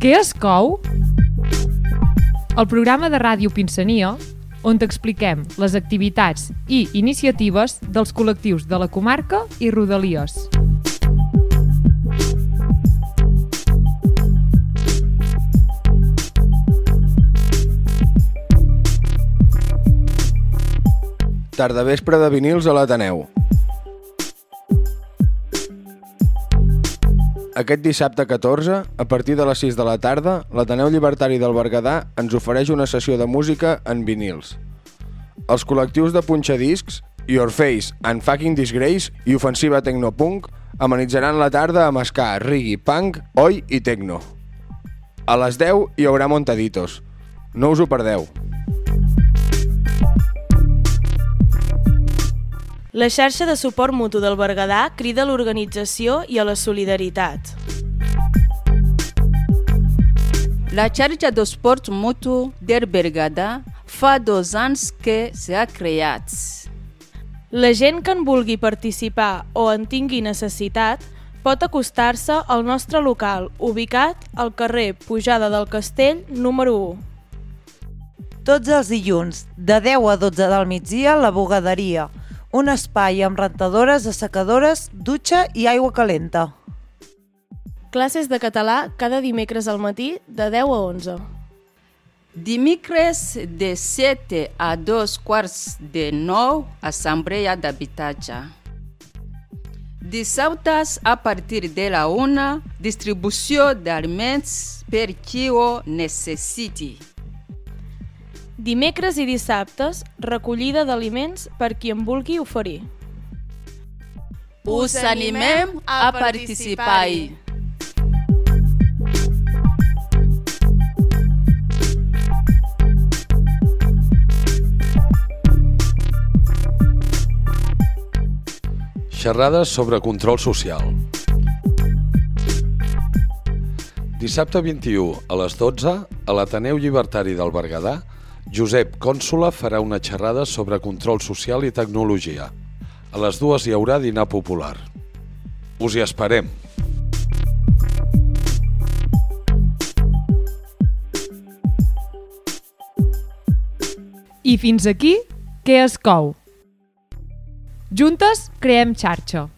Què es cou? El programa de ràdio Pinsania, on t'expliquem les activitats i iniciatives dels col·lectius de la comarca i Rodalies. Tardavespre de vinils a l'Ateneu. Aquest dissabte 14, a partir de les 6 de la tarda, l'Ateneu Llibertari del Berguedà ens ofereix una sessió de música en vinils. Els col·lectius de punxadiscs, Your Face and Fucking Disgrace i Ofensiva Tecnopunk amenitzaran la tarda amb ska, reggae, punk, oi i techno. A les 10 hi haurà Montaditos. No us ho perdeu. La xarxa de suport mutu del Berguedà crida a l'organització i a la solidaritat. La xarxa de suport mutu del Berguedà fa dos anys que s'ha creat. La gent que en vulgui participar o en tingui necessitat pot acostar-se al nostre local, ubicat al carrer Pujada del Castell, número 1. Tots els dilluns, de 10 a 12 del migdia, la bugaderia, un espai amb rentadores, assecadores, dutxa i aigua calenta. Classes de català cada dimecres al matí de 10 a 11. Dimecres de 7 a 2 quarts de 9, assemblea d'habitatge. Dissabtes, a partir de la 1, distribució d'aliments per qui ho necessiti. Dimecres i dissabtes, recollida d'aliments per qui en vulgui oferir. Us animem a participar-hi. Xerrades sobre control social. Dissabte 21 a les 12 a l'Ateneu Llibertari del Berguedà Josep Cònsola farà una xerrada sobre control social i tecnologia. A les dues hi haurà dinar popular. Us hi esperem. I fins aquí, què es cou? Juntes creem xarxa.